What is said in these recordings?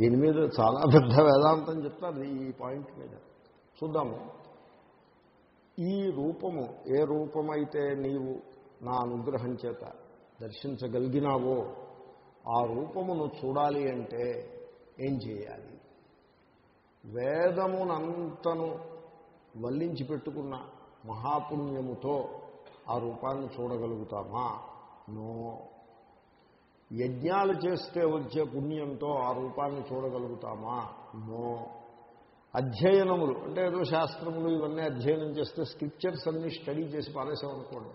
దీని మీద చాలా పెద్ద వేదాంతం చెప్తారు ఈ పాయింట్ మీద. చూద్దాము. ఈ రూపము ఏ రూపమైతే నీవు నా అనుగ్రహం చేత దర్శించగలిగినావో ఆ రూపమును చూడాలి అంటే ఏం చేయాలి? వేదమునంతను వల్లించి పెట్టుకున్న మహాపుణ్యముతో ఆ రూపాన్ని చూడగలుగుతామా? నో. యజ్ఞాలు చేస్తే వచ్చే పుణ్యంతో ఆ రూపాన్ని చూడగలుగుతామా? నో. అధ్యయనములు అంటే ఏదో శాస్త్రములు ఇవన్నీ అధ్యయనం చేస్తే స్క్రిప్చర్స్ అన్నీ స్టడీ చేసి పారేసామనుకోండి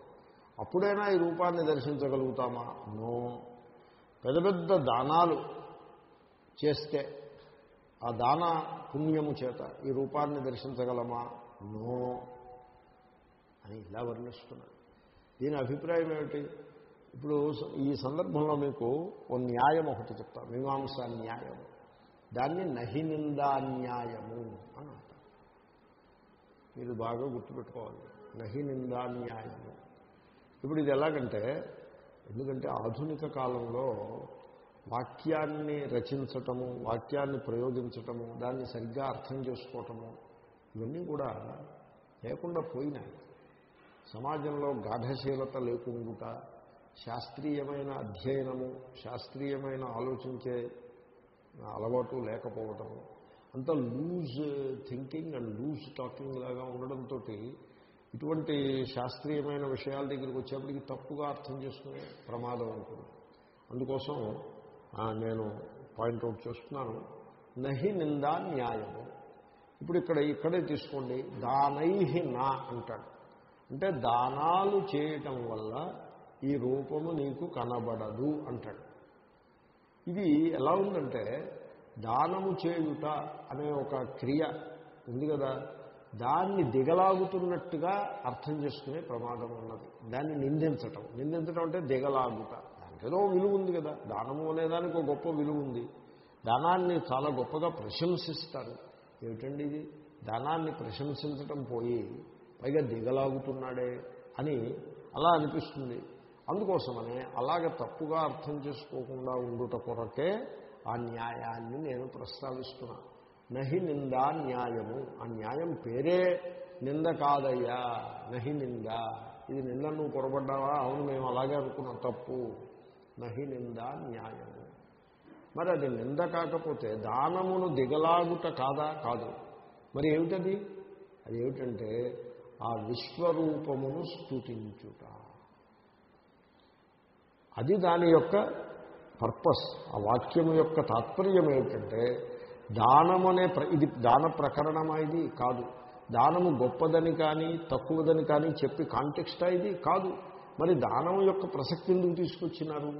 అప్పుడైనా ఈ రూపాన్ని దర్శించగలుగుతామా? నో. పెద్ద పెద్ద దానాలు చేస్తే ఆ దాన పుణ్యము చేత ఈ రూపాన్ని దర్శించగలమా? నో. అని ఇలా వర్ణిస్తున్నాడు దీని అభిప్రాయం ఏమిటి? ఇప్పుడు ఈ సందర్భంలో మీకు ఓ న్యాయం ఒకటి చెప్తా. మీమాంస న్యాయం. దాన్ని నహి నిందాన్యాయము అని అంటారు. మీరు బాగా గుర్తుపెట్టుకోవాలి. నహి నిందాన్యాయము ఇప్పుడు ఇది ఎలాగంటే ఎందుకంటే ఆధునిక కాలంలో వాక్యాన్ని రచించటము వాక్యాన్ని ప్రయోగించటము దాన్ని సరిగ్గా అర్థం చేసుకోవటము ఇవన్నీ కూడా లేకుండా పోయినాయి. సమాజంలో గాఢశీలత లేకుండా శాస్త్రీయమైన అధ్యయనము శాస్త్రీయమైన ఆలోచించే అలవాటు లేకపోవటము అంత loose thinking and loose talking లాగా ఉండడంతో ఇటువంటి శాస్త్రీయమైన విషయాల దగ్గరికి వచ్చేప్పటికి తప్పుగా అర్థం చేసుకునే ప్రమాదం ఉంటుంది. అందుకోసం నేను పాయింట్అవుట్ చేస్తున్నాను. నహి నిందా న్యాయము. ఇప్పుడు ఇక్కడ ఇక్కడే తీసుకోండి. దానైహి నా అంటాడు. అంటే దానాలు చేయటం వల్ల ఈ రూపము నీకు కనబడదు అంటాడు. ఇది ఎలా ఉందంటే దానము చేయుట అనే ఒక క్రియ ఉంది కదా. దాన్ని దిగలాగుతున్నట్టుగా అర్థం చేసుకునే ప్రమాదం ఉన్నది. దాన్ని నిందించటం. నిందించటం అంటే దిగలాగుట. దానికి ఏదో విలువ ఉంది కదా. దానము అనేదానికి ఒక గొప్ప విలువ ఉంది. దానాన్ని చాలా గొప్పగా ప్రశంసిస్తారు. ఏమిటండి ఇది? దానాన్ని ప్రశంసించటం పోయి పైగా దిగలాగుతున్నాడే అని అలా అనిపిస్తుంది. అందుకోసమనే అలాగ తప్పుగా అర్థం చేసుకోకుండా ఉండుట కొరకే ఆ న్యాయాన్ని నేను ప్రస్తావిస్తున్నా. నహి నిందా న్యాయము. ఆ న్యాయం పేరే నింద కాదయ్యా. నహి నింద. ఇది నింద నువ్వు పొరపడ్డావా? అవును మేము అలాగే అనుకున్నాం. తప్పు. నహి నిందా న్యాయము. మరి అది నింద కాకపోతే దానమును దిగలాగుట కాదా? కాదు. మరి ఏమిటది? అది ఏమిటంటే ఆ విశ్వరూపమును స్థుతించుట అది దాని యొక్క పర్పస్. ఆ వాక్యము యొక్క తాత్పర్యం ఏమిటంటే దానము అనే ఇది దాన ప్రకరణమా ఇది? కాదు. దానము గొప్పదని కానీ తక్కువదని కానీ చెప్పి కాంటెక్స్టా ఇది? కాదు. మరి దానము యొక్క ప్రసక్తి ఎందుకు తీసుకొచ్చినారు?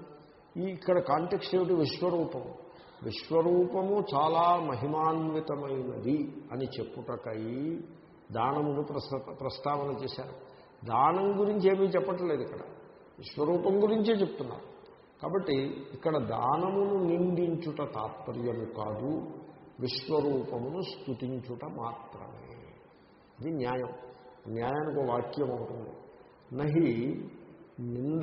ఈ ఇక్కడ కాంటెక్స్ట్ ఏమిటి? విశ్వరూపము. విశ్వరూపము చాలా మహిమాన్వితమైనది అని చెప్పుటకై దానమును ప్రస్తావన చేశారు. దానం గురించి ఏమీ చెప్పట్లేదు ఇక్కడ. విశ్వరూపం గురించే చెప్తున్నారు. కాబట్టి ఇక్కడ దానమును నిందించుట తాత్పర్యము కాదు విశ్వరూపమును స్థుతించుట మాత్రమే. ఇది న్యాయం. న్యాయానికి వాక్యం ఉంటుంది. నహి నింద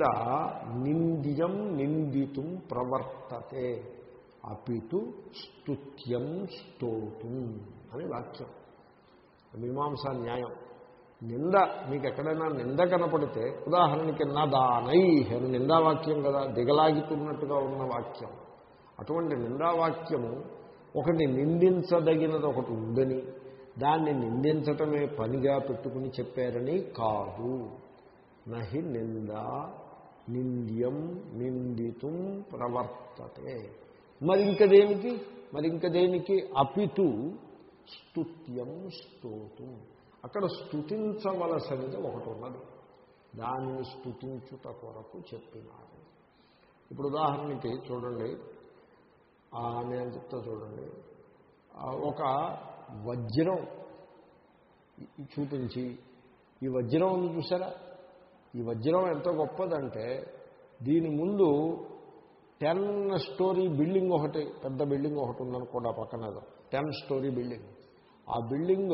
నింద్యం నిందితుం ప్రవర్తతే అపితు స్తుత్యం స్తోతుం అని వాక్యం. మీమాంసా న్యాయం. నింద మీకు ఎక్కడైనా నింద కనపడితే ఉదాహరణకి నా అని నిందావాక్యం కదా దిగలాగుతున్నట్టుగా ఉన్న వాక్యం. అటువంటి నిందావాక్యము ఒకటి నిందించదగినది ఒకటి ఉందని దాన్ని నిందించటమే పనిగా పెట్టుకుని చెప్పారని కాదు. నహి నింద నింద్యం నిందితుం ప్రవర్తతే. మరి ఇంకదేనికి? మరి ఇంక దేనికి అపితు స్తుత్యం స్తోతుం. అక్కడ స్థుతించవలసినది ఒకటి ఉన్నది. దానిని స్థుతించుట కొరకు చెప్పినారు. ఇప్పుడు ఉదాహరణకి చూడండి. నేను చెప్తా చూడండి. ఒక వజ్రం చూపించి ఈ వజ్రం ఉంది చూసారా ఈ వజ్రం ఎంత గొప్పదంటే దీని ముందు టెన్ స్టోరీ బిల్డింగ్ ఒకటి పెద్ద బిల్డింగ్ ఒకటి ఉందనుకోండి ఆ పక్కన టెన్ స్టోరీ బిల్డింగ్. ఆ బిల్డింగ్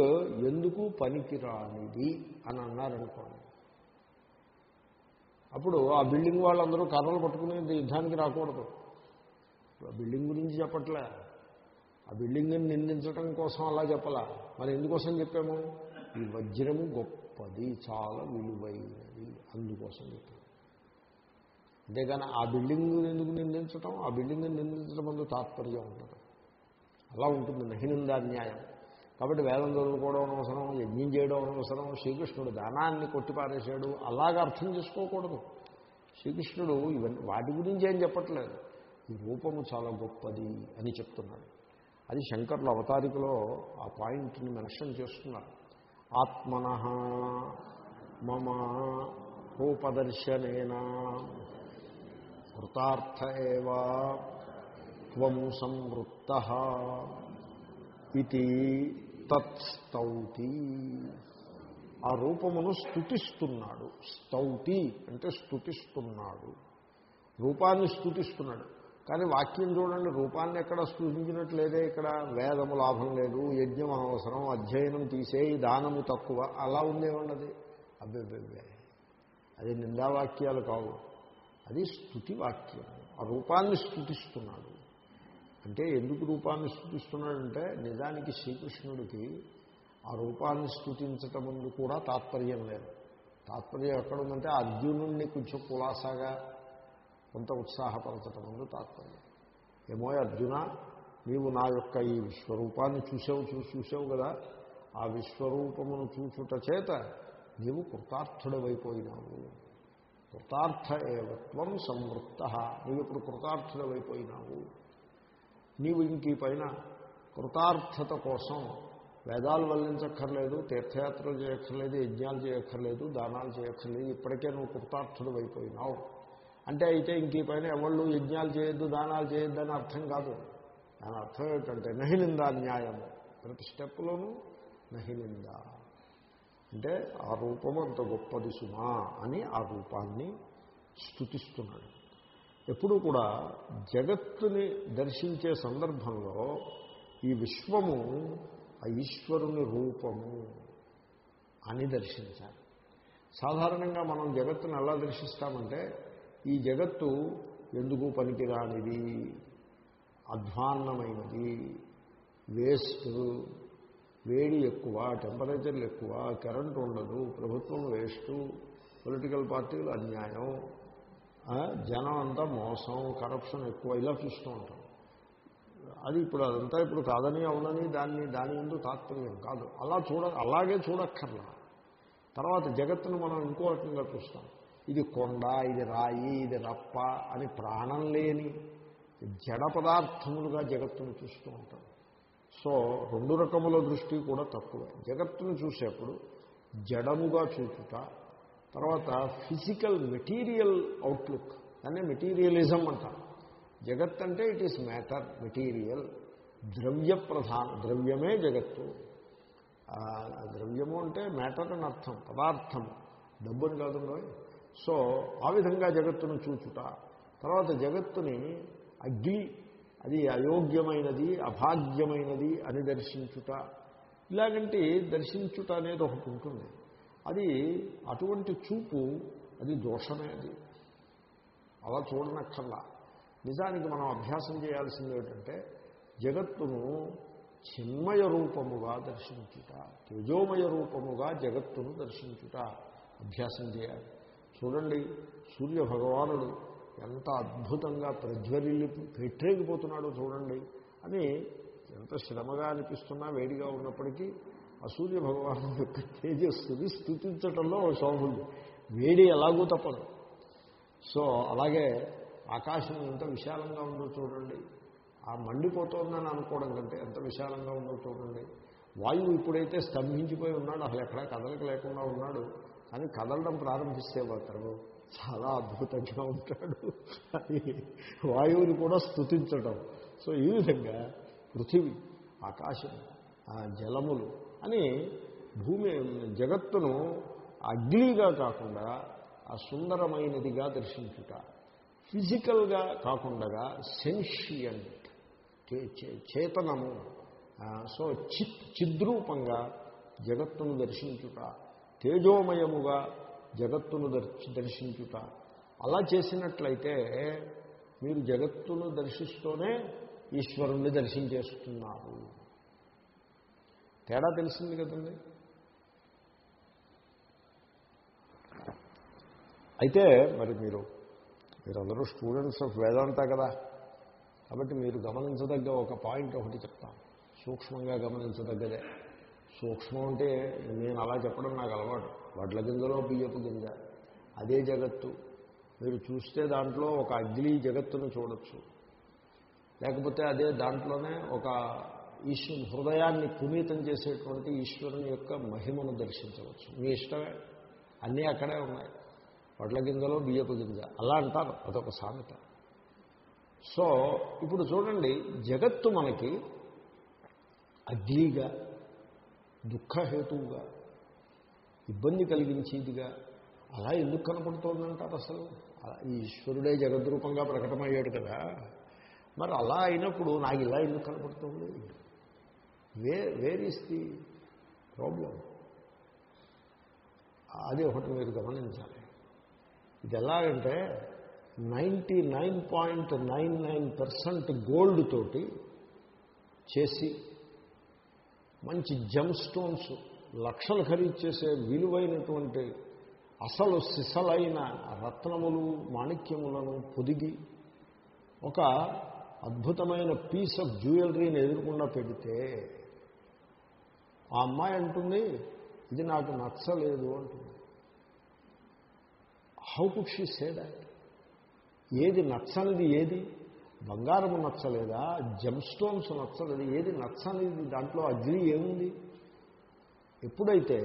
ఎందుకు పనికిరానిది అని అన్నారనుకోండి. అప్పుడు ఆ బిల్డింగ్ వాళ్ళందరూ కర్రలు పట్టుకుని యుద్ధానికి రాకూడదు. ఆ బిల్డింగ్ గురించి చెప్పట్లే. ఆ బిల్డింగ్ని నిందించడం కోసం అలా చెప్పాలా. మరి ఎందుకోసం చెప్పాము? ఈ వజ్రము గొప్పది చాలా విలువైనది అందుకోసం చెప్పాము. అంతేగాని ఆ బిల్డింగ్ ఎందుకు నిందించటం? ఆ బిల్డింగ్ని నిందించడం ముందు తాత్పర్యం ఉంటుంది అలా ఉంటుంది నహినందాన్యాయం కాబట్టి వేదం చదువుకోవడం అనవసరం యజ్ఞం చేయడం అనవసరం. శ్రీకృష్ణుడు దానాన్ని కొట్టిపారేశాడు. అలాగా అర్థం చేసుకోకూడదు. శ్రీకృష్ణుడు ఇవన్నీ వాటి గురించి ఏం చెప్పట్లేదు. ఈ రూపము చాలా గొప్పది అని చెప్తున్నాడు. అది శంకర్ల అవతారికలో ఆ పాయింట్ని మెన్షన్ చేస్తున్నారు. ఆత్మన మమ రూపదర్శనేనా కృతార్థ ఏవా త్వం సంవృత్త ఇది తత్స్తౌతి. ఆ రూపమును స్థుతిస్తున్నాడు స్తౌతి అంటే స్థుతిస్తున్నాడు రూపాన్ని స్థుతిస్తున్నాడు కానీ వాక్యం చూడండి రూపాన్ని ఎక్కడ స్థుతించినట్లేదే ఇక్కడ? వేదము లాభం లేదు యజ్ఞం అనవసరం అధ్యయనం తీసేయి దానము తక్కువ. అలా ఉండేవాళ్ళది అబ్బే అది నిందావాక్యాలు కావు. అది స్థుతి వాక్యం ఆ రూపాన్ని స్థుతిస్తున్నాడు అంటే ఎందుకు రూపాన్ని స్థుతిస్తున్నాడంటే నిజానికి శ్రీకృష్ణుడికి ఆ రూపాన్ని స్థుతించటం ముందు కూడా తాత్పర్యం లేదు. తాత్పర్యం ఎక్కడుందంటే అర్జునుడిని కొంచెం కులాసాగా కొంత ఉత్సాహపరచటం ముందు తాత్పర్యం. ఏమో అర్జున నీవు నా యొక్క ఈ విశ్వరూపాన్ని చూసావు చూసి చూసావు కదా ఆ విశ్వరూపమును చూచుట చేత నీవు కృతార్థుడవైపోయినావు. కృతార్థ ఏవత్వం సంవృత్త నీవు ఇప్పుడు కృతార్థుడవైపోయినావు. నీవు ఇంక ఈ పైన కృతార్థత కోసం వేదాలు వల్లించక్కర్లేదు తీర్థయాత్రలు చేయక్కర్లేదు యజ్ఞాలు చేయక్కర్లేదు దానాలు చేయక్కర్లేదు ఇప్పటికే నువ్వు కృతార్థుడు అయిపోయినావు. అంటే అయితే ఇంక ఈ పైన ఎవళ్ళు యజ్ఞాలు చేయొద్దు దానాలు చేయొద్దు అని అర్థం కాదు. దాని అర్థం ఏంటంటే నహిలిందా న్యాయము. ప్రతి స్టెప్లోనూ నహిలిందా అంటే ఆ రూపం అంత గొప్పది సుమా అని ఆ రూపాన్ని స్థుతిస్తున్నాడు ఎప్పుడూ కూడా జగత్తుని దర్శించే సందర్భంలో ఈ విశ్వము ఆ ఈశ్వరుని రూపము అని దర్శించాలి. సాధారణంగా మనం జగత్తును ఎలా దర్శిస్తామంటే ఈ జగత్తు ఎందుకు పనికిరానిది అధ్వాన్నమైనది వేస్ట్ వేడి ఎక్కువ టెంపరేచర్లు ఎక్కువ కరెంటు ఉండదు ప్రభుత్వం వేస్ట్ పొలిటికల్ పార్టీలు అన్యాయం జనం అంతా మోసం కరప్షన్ ఎక్కువ ఇలా చూస్తూ ఉంటాం అది ఇప్పుడు అదంతా ఇప్పుడు కాదని అవునని దాన్ని దాని ముందు తాత్పర్యం కాదు. అలా చూడ అలాగే చూడక్కర్లా. తర్వాత జగత్తును మనం ఇంకో రకంగా చూస్తాం. ఇది కొండ ఇది రాయి ఇది రప్ప అని ప్రాణం లేని జడ పదార్థములుగా జగత్తును చూస్తూ ఉంటాం. సో రెండు రకముల దృష్టి కూడా తక్కువే. జగత్తును చూసేప్పుడు జడముగా చూచుట తర్వాత ఫిజికల్ మెటీరియల్ అవుట్లుక్ అనే మెటీరియలిజం అంటారు. జగత్ అంటే ఇట్ ఈస్ మ్యాటర్ మెటీరియల్. ద్రవ్య ప్రధాన ద్రవ్యమే జగత్తు. ద్రవ్యము అంటే మ్యాటర్ అని అర్థం పదార్థం. డబ్బుని కాదు సో ఆ విధంగా జగత్తును చూచుట. తర్వాత జగత్తుని అగ్ని అది అయోగ్యమైనది అభాగ్యమైనది అని దర్శించుట. ఇలాగంటే దర్శించుట అనేది ఒకటి ఉంటుంది. అది అటువంటి చూపు అది దోషమే అది. అలా చూడనక్కర్లా. నిజానికి మనం అభ్యాసం చేయాల్సింది ఏంటంటే జగత్తును చిన్మయ రూపముగా దర్శించుట తేజోమయ రూపముగా జగత్తును దర్శించుట అభ్యాసం చేయాలి. చూడండి సూర్య భగవానుడు ఎంత అద్భుతంగా ప్రజ్వరిల్లి పెట్టేగిపోతున్నాడో చూడండి. అని ఎంత శ్రమగా అనిపిస్తున్నా వేడిగా ఉన్నప్పటికీ ఆ సూర్య భగవాను యొక్క తేజస్సుని స్థుతించటంలో శోభ ఉంది వేడి ఎలాగూ తప్పదు. సో అలాగే ఆకాశం ఎంత విశాలంగా ఉందో చూడండి. ఆ మండిపోతుందని అనుకోవడం కంటే ఎంత విశాలంగా ఉందో చూడండి. వాయువు ఇప్పుడైతే స్తంభించిపోయి ఉన్నాడు. అసలు ఎక్కడా కదలిక లేకుండా ఉన్నాడు. కానీ కదలడం ప్రారంభిస్తే మాత్రం చాలా అద్భుతంగా ఉంటాడు. వాయువుని కూడా స్థుతించడం సో ఈ విధంగా పృథివీ ఆకాశం జలములు అని భూమి జగత్తును అగ్లీగా కాకుండా ఆ సుందరమైనదిగా దర్శించుట. ఫిజికల్గా కాకుండా సెన్షియంట్ చేతనము సో చిత్ చిద్రూపంగా జగత్తును దర్శించుట. తేజోమయముగా జగత్తును దర్శించుట. అలా చేసినట్లయితే మీరు జగత్తును దర్శిస్తూనే ఈశ్వరుణ్ణి దర్శించేస్తున్నారు. తేడా తెలిసింది కదండి. అయితే మరి మీరు మీరందరూ స్టూడెంట్స్ ఆఫ్ వేదాంత కదా. కాబట్టి మీరు గమనించదగ్గ ఒక పాయింట్ ఒకటి చెప్తాను. సూక్ష్మంగా గమనించదగ్గదే. సూక్ష్మం అంటే నేను అలా చెప్పడం నాకు అలవాటు. వడ్ల గింజలో బియ్యపు గింజ అదే జగత్తు. మీరు చూస్తే దాంట్లో ఒక అగ్లీ జగత్తును చూడొచ్చు. లేకపోతే అదే దాంట్లోనే ఒక ఈశ్వ హృదయాన్ని పునీతం చేసేటువంటి ఈశ్వరుని యొక్క మహిమను దర్శించవచ్చు. మీ ఇష్టమే. అన్నీ అక్కడే ఉన్నాయి. వడ్ల గింజలో బియ్యపు గింజ. అలా అంటారు. అదొక సామెత. సో ఇప్పుడు చూడండి. జగత్తు మనకి అగ్లీగా దుఃఖహేతువుగా ఇబ్బంది కలిగించేదిగా అలా ఎందుకు కనపడుతోందంటారు అసలు? ఈ ఈశ్వరుడే జగద్రూపంగా ప్రకటమయ్యాడు కదా. మరి అలా అయినప్పుడు నాకు ఇలా ఎందుకు కనపడుతుంది? Way where is the problem అది ఒకటి మీరు గమనించాలి. ఇది ఎలాగంటే ninety nine point nine nine percent gold తోటి చేసి మంచి జమ్ స్టోన్స్ లక్షలు ఖరీదు చేసే విలువైనటువంటి అసలు సిసలైన రత్నములు మాణిక్యములను పొదిగి ఒక అద్భుతమైన పీస్ ఆఫ్ జ్యువెలరీని ఎదురకుండా పెడితే ఆ అమ్మాయి అంటుంది ఇది నాకు నచ్చలేదు అంటుంది. How could she say that ఏది నచ్చనిది ఏది? బంగారము నచ్చలేదా? జమ్స్టోన్స్ నచ్చలేదు. ఏది నచ్చనిది? దాంట్లో అగ్ని ఏముంది? ఎప్పుడైతే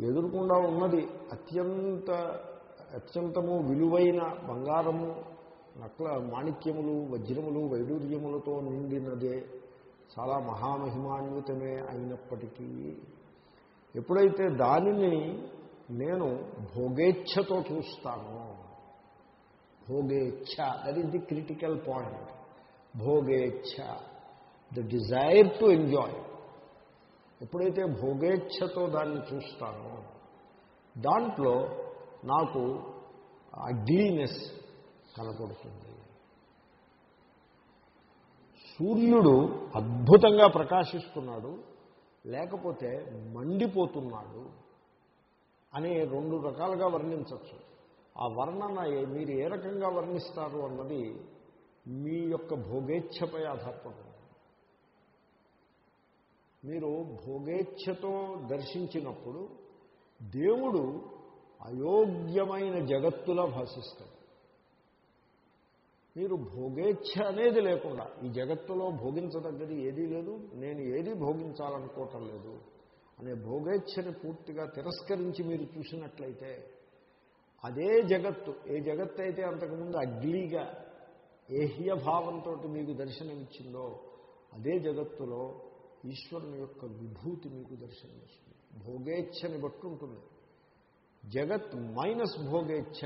ఎదురుకుండా ఉన్నది అత్యంత అత్యంతము విలువైన బంగారము నక్ల మాణిక్యములు వజ్రములు వైడూర్యములతో నిండినదే చాలా మహామహిమాన్వితమే అయినప్పటికీ ఎప్పుడైతే దానిని నేను భోగేచ్ఛతో చూస్తానో భోగేచ్ఛ that is the critical point భోగేచ్ఛ the desire to enjoy ఎప్పుడైతే భోగేచ్ఛతో దాన్ని చూస్తానో దాంట్లో నాకు అగ్లీనెస్ కనపడుతుంది. సూర్యుడు అద్భుతంగా ప్రకాశిస్తున్నాడు లేకపోతే మండిపోతున్నాడు అని రెండు రకాలుగా వర్ణించవచ్చు. ఆ వర్ణన మీరు ఏ రకంగా వర్ణిస్తారు అన్నది మీ యొక్క భోగేచ్ఛపై ఆధారపడుతుంది. మీరు భోగేచ్ఛతో దర్శించినప్పుడు దేవుడు అయోగ్యమైన జగత్తులా భాషిస్తాడు. మీరు భోగేచ్ఛ అనేది లేకుండా ఈ జగత్తులో భోగించదగ్గది ఏదీ లేదు నేను ఏది భోగించాలనుకోవటం లేదు అనే భోగేచ్ఛని పూర్తిగా తిరస్కరించి మీరు చూసినట్లయితే అదే జగత్తు ఏ జగత్తు అయితే అంతకుముందు అగ్లీగా ఏహ్య భావంతో మీకు దర్శనమిచ్చిందో అదే జగత్తులో ఈశ్వరుని యొక్క విభూతి మీకు దర్శనమిస్తుంది. భోగేచ్ఛని బట్టి ఉంటుంది జగత్ మైనస్ భోగేచ్ఛ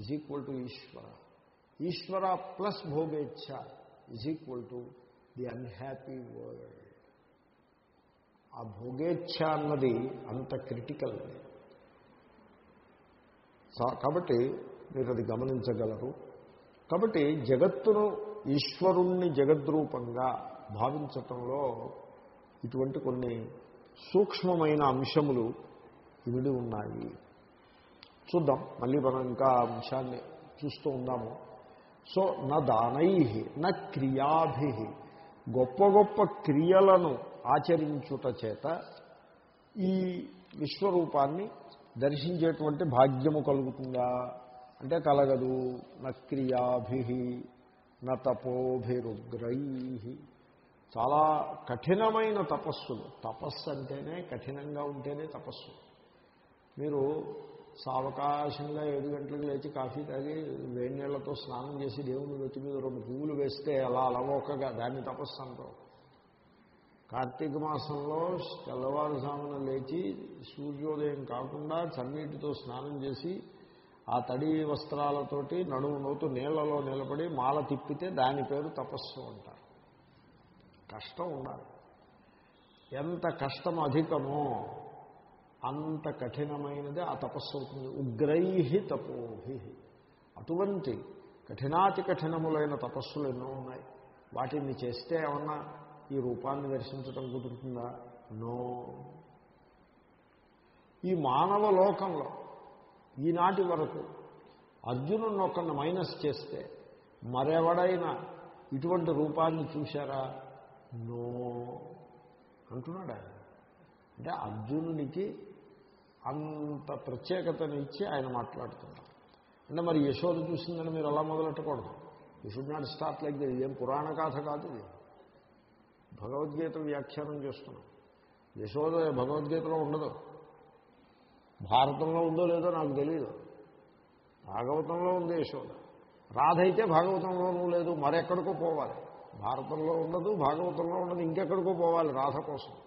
is equal to Eshwara. Eshwara plus భోగేచ్ఛ is equal to the unhappy world ఆ భోగేచ్ఛ అన్నది అంత క్రిటికల్ కాబట్టి మీరు అది గమనించగలరు. కాబట్టి జగత్తును ఈశ్వరుణ్ణి జగద్రూపంగా భావించటంలో ఇటువంటి కొన్ని సూక్ష్మమైన అంశములు ఇవిడి ఉన్నాయి. చూద్దాం మళ్ళీ మనం ఇంకా ఆ అంశాన్ని చూస్తూ ఉందాము. సో నా దానై నా క్రియాభి. గొప్ప గొప్ప క్రియలను ఆచరించుట చేత ఈ విశ్వరూపాన్ని దర్శించేటువంటి భాగ్యము కలుగుతుందా? అంటే కలగదు. న క్రియాభి న తపోభిరుగ్రై. చాలా కఠినమైన తపస్సులు. తపస్సు అంటేనే కఠినంగా ఉంటేనే తపస్సు. మీరు సావకాశంగా ఏడు గంటలకు లేచి కాఫీ తాగి వేడి నీళ్ళతో స్నానం చేసి దేవుని వెతి మీద రెండు పువ్వులు వేస్తే అలా అలవోకగా దాన్ని తపస్సంతో కార్తీక మాసంలో తెల్లవారుజామున లేచి సూర్యోదయం కాకుండా చన్నీటితో స్నానం చేసి ఆ తడి వస్త్రాలతోటి నడుము నోతు నీళ్ళలో నిలబడి మాల తిప్పితే దాని పేరు తపస్సు అంటారు. కష్టం ఉండాలి. ఎంత కష్టం అధికమో అంత కఠినమైనది ఆ తపస్సు అవుతుంది. ఉగ్రై తపోభి. అటువంటి కఠినాతి కఠినములైన తపస్సులు ఎన్నో ఉన్నాయి. వాటిని చేస్తే ఏమన్నా ఈ రూపాన్ని దర్శించటం కుదురుతుందా? నో. ఈ మానవ లోకంలో ఈనాటి వరకు అర్జునుని ఒకరిని మైనస్ చేస్తే మరెవడైనా ఇటువంటి రూపాన్ని చూశారా? నో. అంటున్నాడు ఆయన. అంటే అర్జునునికి అంత ప్రత్యేకతను ఇచ్చి ఆయన మాట్లాడుతున్నారు. అంటే మరి యశోద చూసిందని మీరు అలా మొదలెట్టకూడదు. You should not start like the ఇదేం పురాణ కథ కాదు ఇది. భగవద్గీత వ్యాఖ్యానం చేస్తున్నాం. యశోద భగవద్గీతలో ఉండదు. భారతంలో ఉందో లేదో నాకు తెలియదు భాగవతంలో ఉంది యశోద. రాధ అయితే భాగవతంలోనూ లేదు. మరెక్కడికో పోవాలి. భారతంలో ఉండదు భాగవతంలో ఉండదు ఇంకెక్కడికో పోవాలి రాధ కోసం.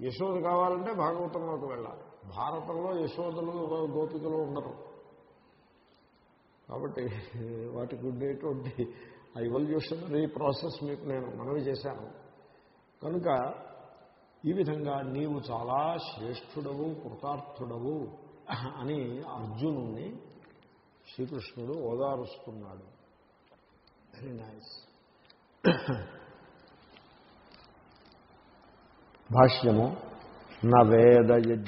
యశోద కావాలంటే భాగవతంలోకి వెళ్ళాలి. భారతంలో యశోదలు గోపికలు ఉండరు. కాబట్టి వాటికి ఉండేటువంటి ఆ ఇవల్యూషనరీ ప్రాసెస్ మీకు నేను మనవి చేశాను. కనుక ఈ విధంగా నీవు చాలా శ్రేష్ఠుడవు కృతార్థుడవు అని అర్జునుణ్ణి శ్రీకృష్ణుడు ఓదారుస్తున్నాడు. వెరీ నైస్ భాష్యము నవేదయజ్ఞాధ్యయనై.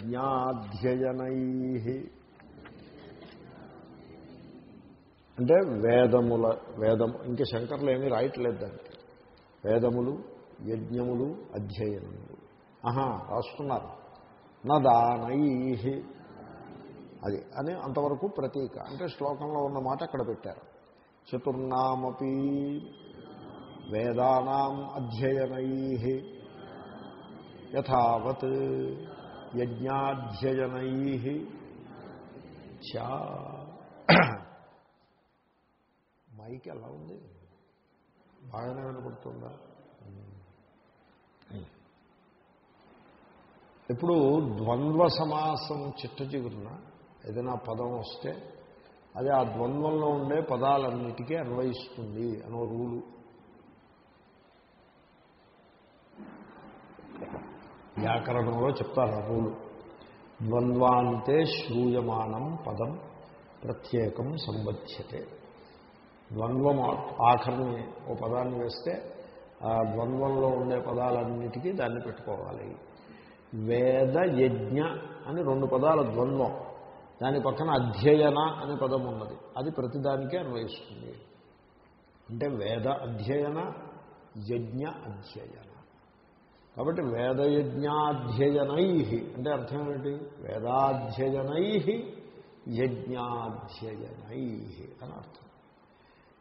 అంటే వేదముల వేదము ఇంకా శంకర్లు ఏమీ రాయట్లేదు దానికి. వేదములు యజ్ఞములు అధ్యయనములు. ఆహా రాస్తున్నారు. నదానై. అది అని అంతవరకు ప్రతీక. అంటే శ్లోకంలో ఉన్న మాట అక్కడ పెట్టారు. చతుర్నామపి వేదానాం అధ్యయనై. యథావత్ యజ్ఞాధ్యయనై చా మైక్ ఎలా ఉంది? బాగానే వినపడుతుందా? ఇప్పుడు ద్వంద్వ సమాసం చిట్ట చిగురున ఏదైనా పదం వస్తే అది ఆ ద్వంద్వంలో ఉండే పదాలన్నిటికీ అన్వయిస్తుంది అనో రూలు. వ్యాకరణంలో చెప్తారు రూలు ద్వంద్వాంతే శ్రూయమానం పదం ప్రత్యేకం సంబధ్యతే. ద్వంద్వం ఆఖరిని ఓ పదాన్ని వేస్తే ఆ ద్వంద్వంలో ఉండే పదాలన్నిటికీ దాన్ని పెట్టుకోవాలి. వేద యజ్ఞ అని రెండు పదాల ద్వంద్వం. దాని పక్కన అధ్యయన అనే పదం ఉన్నది. అది ప్రతిదానికే అన్వయిస్తుంది. అంటే వేద అధ్యయన యజ్ఞ అధ్యయన. కాబట్టి వేదయజ్ఞాధ్యయనై అంటే అర్థం ఏమిటి? వేదాధ్యయనై యజ్ఞాధ్యయనై అని అర్థం.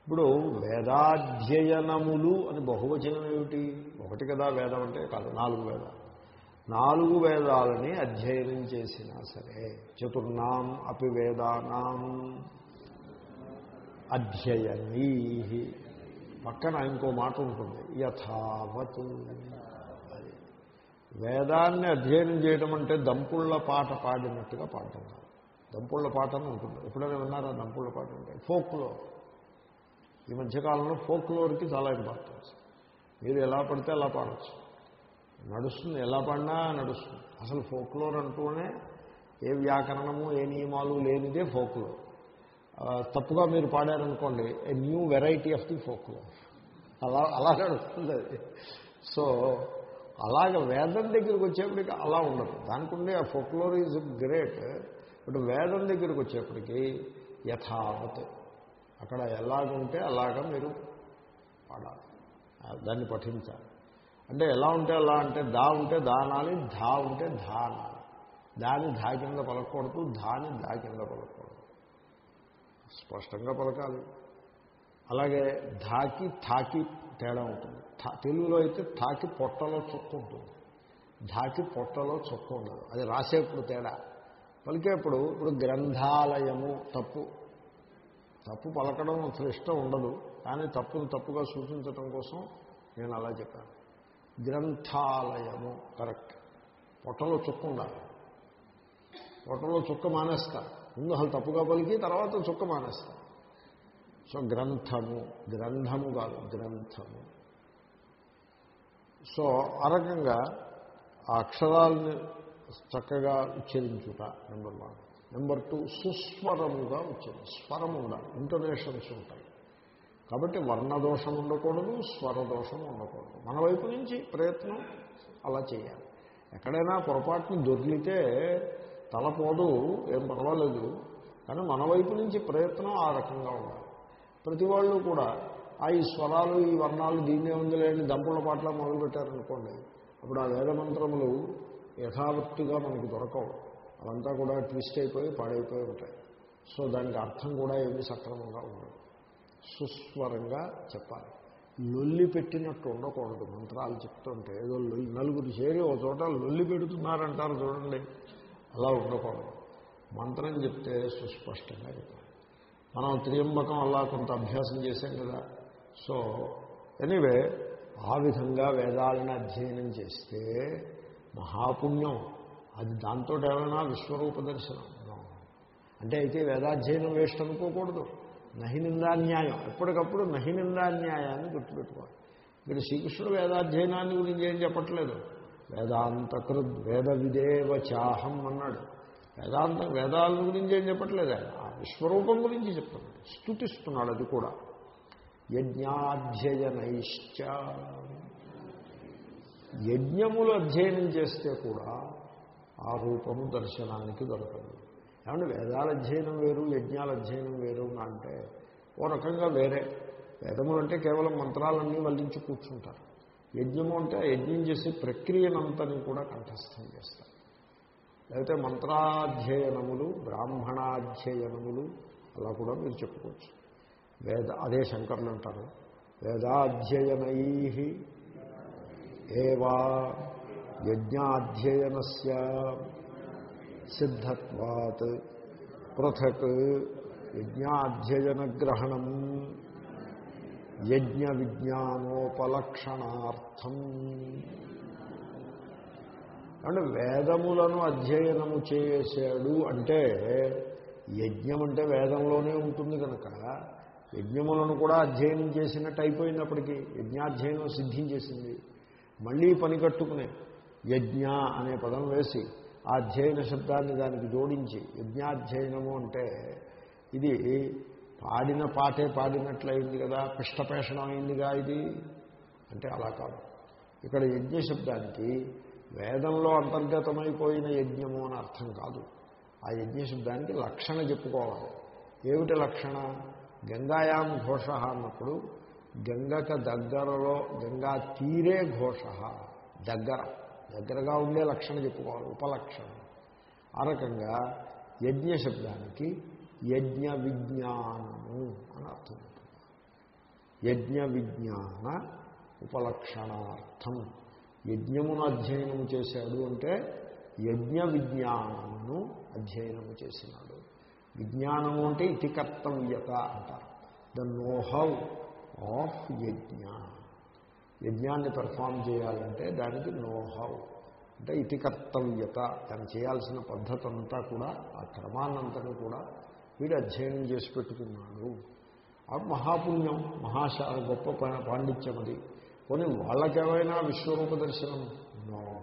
ఇప్పుడు వేదాధ్యయనములు అని బహువచనం ఏమిటి? ఒకటి కదా వేదం అంటే కాదు నాలుగు వేదాలు. నాలుగు వేదాలని అధ్యయనం చేసినా సరే చతుర్నాం అపి వేదానాం అధ్యయనై. పక్కన ఇంకో మాట ఉంటుంది యథావత్. వేదాన్ని అధ్యయనం చేయడం అంటే దంపుళ్ళ పాట పాడినట్టుగా పాడటం కాదు. దంపుళ్ళ పాట అని ఉంటుంది. ఎప్పుడైనా విన్నారా? దంపుళ్ళ పాట అంటే ఫోక్లో ఈ మధ్యకాలంలో ఫోక్లోర్కి చాలా ఇంపార్టెన్స్ మీరు ఎలా పడితే అలా పాడచ్చు. నడుస్తుంది. ఎలా పడినా నడుస్తుంది. అసలు ఫోక్లోర్ అంటూనే ఏ వ్యాకరణము ఏ నియమాలు లేనిదే ఫోక్లోర్. తప్పుగా మీరు పాడారనుకోండి a new variety of the folklore. అలా అలా నడుస్తుంది అది. సో అలాగే వేదం దగ్గరికి వచ్చేప్పటికి అలా ఉండదు. దానికి ఉండే ఆ ఫోక్లోర్ ఈజ్ గ్రేట్. బట్ వేదం దగ్గరికి వచ్చేప్పటికి యథావత్. అక్కడ ఎలాగుంటే అలాగ మీరు పాడాలి. దాన్ని పఠించాలి. అంటే ఎలా ఉంటే అలా అంటే దా ఉంటే దానాలి ధా ఉంటే ధానాలి. దాని ధా కింద పలకూడదు దాని దా కింద పలకూడదు స్పష్టంగా పలకాలి. అలాగే ధాకి థాకి తేడా ఉంటుంది. తెలుగులో అయితే తాకి పొట్టలో చొక్క ఉంటుంది. ధాకి పొట్టలో చొక్క ఉండదు. అది రాసేప్పుడు తేడా. పలికేప్పుడు ఇప్పుడు గ్రంథాలయము తప్పు. తప్పు పలకడం అసలు ఇష్టం ఉండదు. కానీ తప్పును తప్పుగా సూచించటం కోసం నేను అలా చెప్పాను. గ్రంథాలయము కరెక్ట్. పొట్టలో చుక్క ఉండాలి. పొట్టలో చుక్క మానేస్తా. ముందు అసలు తప్పుగా పలికి తర్వాత చుక్క మానేస్తా. సో గ్రంథము గ్రంథము కాదు గ్రంథము. సో ఆ రకంగా ఆ అక్షరాలని చక్కగా ఉచ్చరించుట నెంబర్ వన్ నెంబర్ టూ సుస్వరముగా ఉచ్చరి స్వరం ఉండాలి ఇంటోనేషన్స్ ఉంటాయి. కాబట్టి వర్ణదోషం ఉండకూడదు స్వరదోషం ఉండకూడదు. మన వైపు నుంచి ప్రయత్నం అలా చేయాలి. ఎక్కడైనా పొరపాటుని దొరికితే తలపోదు ఏం పర్వాలేదు. కానీ మన వైపు నుంచి ప్రయత్నం ఆ రకంగా ఉండాలి. ప్రతి వాళ్ళు కూడా ఆ ఈ స్వరాలు ఈ వర్ణాలు దీన్నే ఉందిలేని దంపుల పాటలా మొదలుపెట్టారనుకోండి. అప్పుడు ఆ వేదమంత్రములు యథావృత్తిగా మనకు దొరకవు. అవంతా కూడా ట్విస్ట్ అయిపోయి పాడైపోయి ఉంటాయి. సో దానికి అర్థం కూడా ఏమీ సక్రమంగా ఉండదు. సుస్వరంగా చెప్పాలి. లొల్లి పెట్టినట్టు ఉండకూడదు మంత్రాలు చెప్తుంటే. ఏదో లొల్లి నలుగురు చేరి ఒక చోట లొల్లి పెడుతున్నారంటారు చూడండి. అలా ఉండకూడదు. మంత్రం చెప్తే సుస్పష్టంగా చెప్పాలి. మనం త్రియంబకం అలా కొంత అభ్యాసం చేశాం కదా. సో ఎనీవే ఆ విధంగా వేదాలను అధ్యయనం చేస్తే మహాపుణ్యం. అది దాంతో ఏమైనా విశ్వరూప దర్శనం. అంటే అయితే వేదాధ్యయనం వేస్ట్ అనుకోకూడదు. నహినిందాన్యాయం. ఎప్పటికప్పుడు నహినిందాన్యాయాన్ని గుర్తుపెట్టుకోవాలి. ఇక్కడ శ్రీకృష్ణుడు వేదాధ్యయనాన్ని గురించి ఏం చెప్పట్లేదు. వేదాంతకృద్ వేద విదేవ చాహం అన్నాడు. వేదాంత వేదాల గురించి ఏం చెప్పట్లేదు ఆయన. ఆ విశ్వరూపం గురించి చెప్తున్నాడు. స్థుతిస్తున్నాడు అది కూడా. యజ్ఞాధ్యయనైశ్చ. యజ్ఞములు అధ్యయనం చేస్తే కూడా ఆ రూపము దర్శనానికి దొరకదు. ఏమంటే వేదాల అధ్యయనం వేరు యజ్ఞాల అధ్యయనం వేరు అంటే ఓ రకంగా వేరే. వేదములు అంటే కేవలం మంత్రాలన్నీ వల్లించి కూర్చుంటారు. యజ్ఞము అంటే యజ్ఞం చేసే ప్రక్రియనంతని కూడా కంఠస్థం చేస్తారు. లేకపోతే మంత్రాధ్యయనములు బ్రాహ్మణాధ్యయనములు అలా కూడా మీరు చెప్పుకోవచ్చు. వేద అదే శంకరులు అంటారు. వేదాధ్యయనై ఏవా యజ్ఞాధ్యయనస్య సిద్ధత్వాత్ పృథక్ యజ్ఞాధ్యయనగ్రహణం యజ్ఞ విజ్ఞానోపలక్షణార్థం అంటే వేదములను అధ్యయనము చేశాడు అంటే యజ్ఞం అంటే వేదంలోనే ఉంటుంది కనుక యజ్ఞములను కూడా అధ్యయనం చేసినట్టు అయిపోయినప్పటికీ యజ్ఞాధ్యయనం సిద్ధించేసింది మళ్ళీ పని కట్టుకునే యజ్ఞ అనే పదం వేసి ఆ అధ్యయన శబ్దాన్ని దానికి జోడించి యజ్ఞాధ్యయనము అంటే ఇది పాడిన పాటే పాడినట్లయింది కదా పిష్టపేషణం అయిందిగా ఇది? అంటే అలా కాదు. ఇక్కడ యజ్ఞ శబ్దానికి వేదంలో అంతర్గతమైపోయిన యజ్ఞము అని అర్థం కాదు. ఆ యజ్ఞ శబ్దానికి లక్షణ చెప్పుకోవాలి. ఏమిటి లక్షణ? గంగాయాం ఘోష అన్నప్పుడు గంగక దగ్గరలో గంగా తీరే ఘోష దగ్గర. దగ్గరగా ఉండే లక్షణం చెప్పుకోవాలి ఉపలక్షణం. ఆ రకంగా యజ్ఞ శబ్దానికి యజ్ఞ విజ్ఞానము అని అర్థం. యజ్ఞ విజ్ఞాన ఉపలక్షణార్థం. యజ్ఞమును అధ్యయనము చేశాడు అంటే యజ్ఞ విజ్ఞానమును అధ్యయనము చేసినాడు. విజ్ఞానము అంటే ఇతి కర్తవ్యత అంటారు. ద నోహౌ ఆఫ్ యజ్ఞ యజ్ఞాన్ని పెర్ఫామ్ చేయాలంటే దానికి నోహౌ అంటే ఇతి కర్తవ్యత. తను చేయాల్సిన పద్ధతి అంతా కూడా ఆ క్రమాన్నంతని కూడా వీడు అధ్యయనం చేసి పెట్టుకున్నాడు. ఆ మహాపుణ్యం మహాశా గొప్ప పాండిత్యం అది. కొన్ని వాళ్ళకేమైనా విశ్వరూప దర్శనం? నో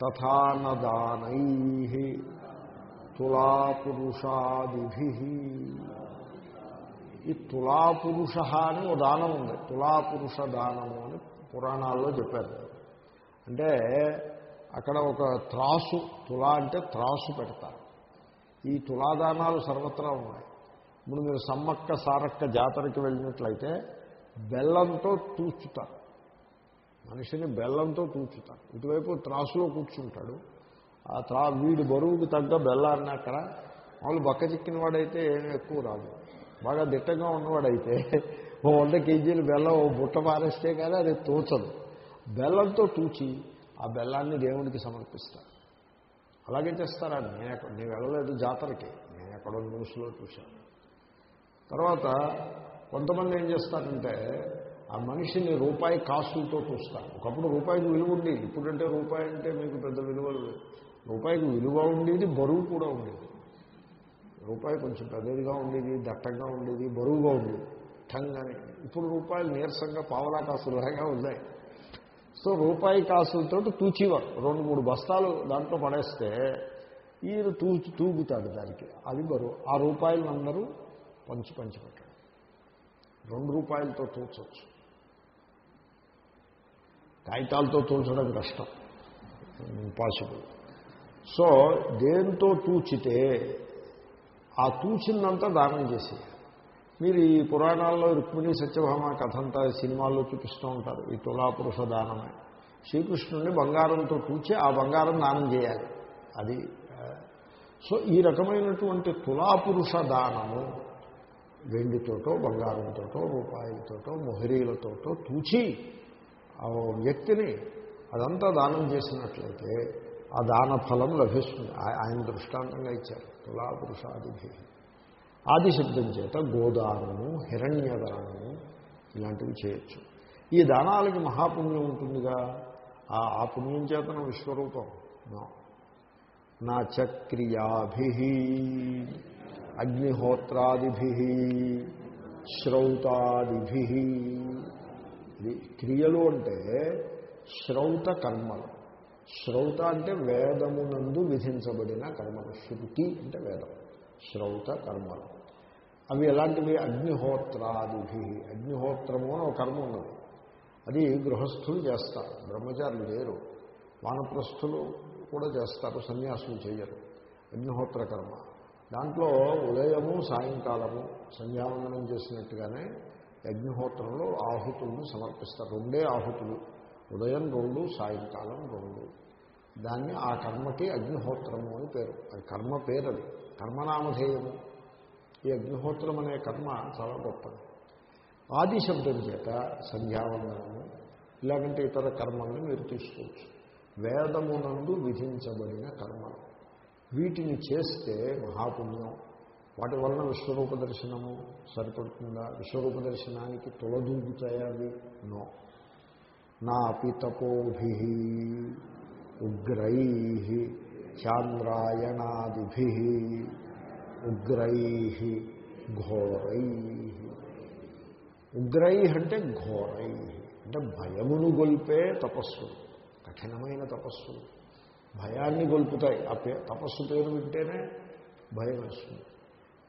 తథానదానై తులాపురుషాదిభి. ఈ తులాపురుష అని ఓ దానం ఉంది. తులాపురుష దానము అని పురాణాల్లో చెప్పారు. అంటే అక్కడ ఒక త్రాసు తులా అంటే త్రాసు పెడతారు. ఈ తులాదానాలు సర్వత్రా ఉన్నాయి. ఇప్పుడు మీరు సమ్మక్క సారక్క జాతరకి వెళ్ళినట్లయితే బెల్లంతో తూచుతారు. మనిషిని బెల్లంతో తూచుతారు. ఇటువైపు త్రాసులో కూర్చుంటాడు. ఆ త్రా వీడి బరువుకు తగ్గ బెల్లాన్ని అక్కడ. మామూలు బక్క చిక్కిన వాడైతే ఏమీ ఎక్కువ రాదు. బాగా దిట్టంగా ఉన్నవాడైతే ఓ వంద కేజీలు బెల్లం ఓ బుట్ట పారేస్తే కానీ అది తూచదు. బెల్లంతో తూచి ఆ బెల్లాన్ని దేవుడికి సమర్పిస్తారు. అలాగే చేస్తారా? నేను ఎక్కడ నేను వెళ్ళలేదు జాతరకి. నేను ఎక్కడో న్యూస్లో చూశాను. తర్వాత కొంతమంది ఏం చేస్తారంటే ఆ మనిషిని రూపాయి కాసులతో చూస్తారు ఒకప్పుడు రూపాయికి విలువ ఉండేది. ఇప్పుడంటే రూపాయి అంటే మీకు పెద్ద విలువలు రూపాయికి విలువ ఉండేది బరువు కూడా ఉండేది. రూపాయి కొంచెం పెద్దదిగా ఉండేది దట్టంగా ఉండేది బరువుగా ఉండేది. ఠంగని ఇప్పుడు రూపాయలు నీరసంగా పావలా కాసులాగా ఉన్నాయి. సో రూపాయి కాసులతో తూచివారు. రెండు మూడు బస్తాలు దాంట్లో పడేస్తే ఈయన తూచి తూగుతాడు దానికి. అది బరువు. ఆ రూపాయలు అందరూ పంచి పంచి పెట్టాడు రెండు రూపాయలతో తూచవచ్చు. కాగితాలతో తూచడం కష్టం. ఇంపాసిబుల్ సో దేంతో తూచితే ఆ తూచిందంతా దానం చేసి మీరు ఈ పురాణాల్లో రుక్మిణి సత్యభామ కథంతా సినిమాల్లో చూపిస్తూ ఉంటారు ఈ తులాపురుష దానమే. శ్రీకృష్ణుడిని బంగారంతో తూచి ఆ బంగారం దానం చేయాలి. అది సో ఈ రకమైనటువంటి తులాపురుష దానము వెండితోటో బంగారంతోటో రూపాయలతోటో మొహరీలతోటో తూచి ఆ వ్యక్తిని అదంతా దానం చేసినట్లయితే ఆ దాన ఫలం లభిస్తుంది. ఆ- ఆయన దృష్టాంతంగా ఇచ్చారు. తులాపురుషాదిభి. ఆదిశబ్దం చేత గోదానము హిరణ్యదానము ఇలాంటివి చేయొచ్చు. ఈ దానాలకి మహాపుణ్యం ఉంటుందిగా? ఆ ఆ పుణ్యం చేతన విశ్వరూపం? నా. చక్రియాభి అగ్నిహోత్రాదిభి శ్రౌతాదిభి. క్రియలు అంటే శ్రౌత కర్మలు. శ్రౌత అంటే వేదమునందు విధించబడిన కర్మలు. శృతి అంటే వేదం. శ్రౌత కర్మలు. అవి ఎలాంటివి? అగ్నిహోత్రాది అగ్నిహోత్రము అని ఒక కర్మ ఉన్నది. అది గృహస్థులు చేస్తారు. బ్రహ్మచారులు లేరు వానప్రస్థులు కూడా చేస్తారు. సన్యాసులు చేయరు. అగ్నిహోత్ర కర్మ. దాంట్లో ఉదయము సాయంకాలము సంధ్యావందనం చేసినట్టుగానే అగ్నిహోత్రంలో ఆహుతులను సమర్పిస్తారు. రెండే ఆహుతులు. ఉదయం రెండు సాయంకాలం రెండు. దాన్ని ఆ కర్మకి అగ్నిహోత్రము అని పేరు. అది కర్మ పేరు అది కర్మనామధేయము. ఈ అగ్నిహోత్రం అనే కర్మ చాలా గొప్పది. ఆది శబ్దం చేత సంధ్యావందనము ఇలాగంటే ఇతర కర్మల్ని మీరు తీసుకోవచ్చు. వేదమునందు విధించబడిన కర్మలు. వీటిని చేస్తే మహాపుణ్యం. వాటి వలన విశ్వరూప దర్శనము సరిపడుతుందా? విశ్వరూప దర్శనానికి తొలదూగుతాయా అవి? నో. నాపి తపోభి ఉగ్రై చాంద్రాయణాదిభి ఉగ్రై ఘోరై ఉగ్రై అంటే ఘోరై అంటే భయమును గొల్పే తపస్సు కఠినమైన తపస్సు భయాన్ని గొల్పుతాయి. ఆ పే తపస్సు పేరు వింటేనే భయం వేస్తుంది.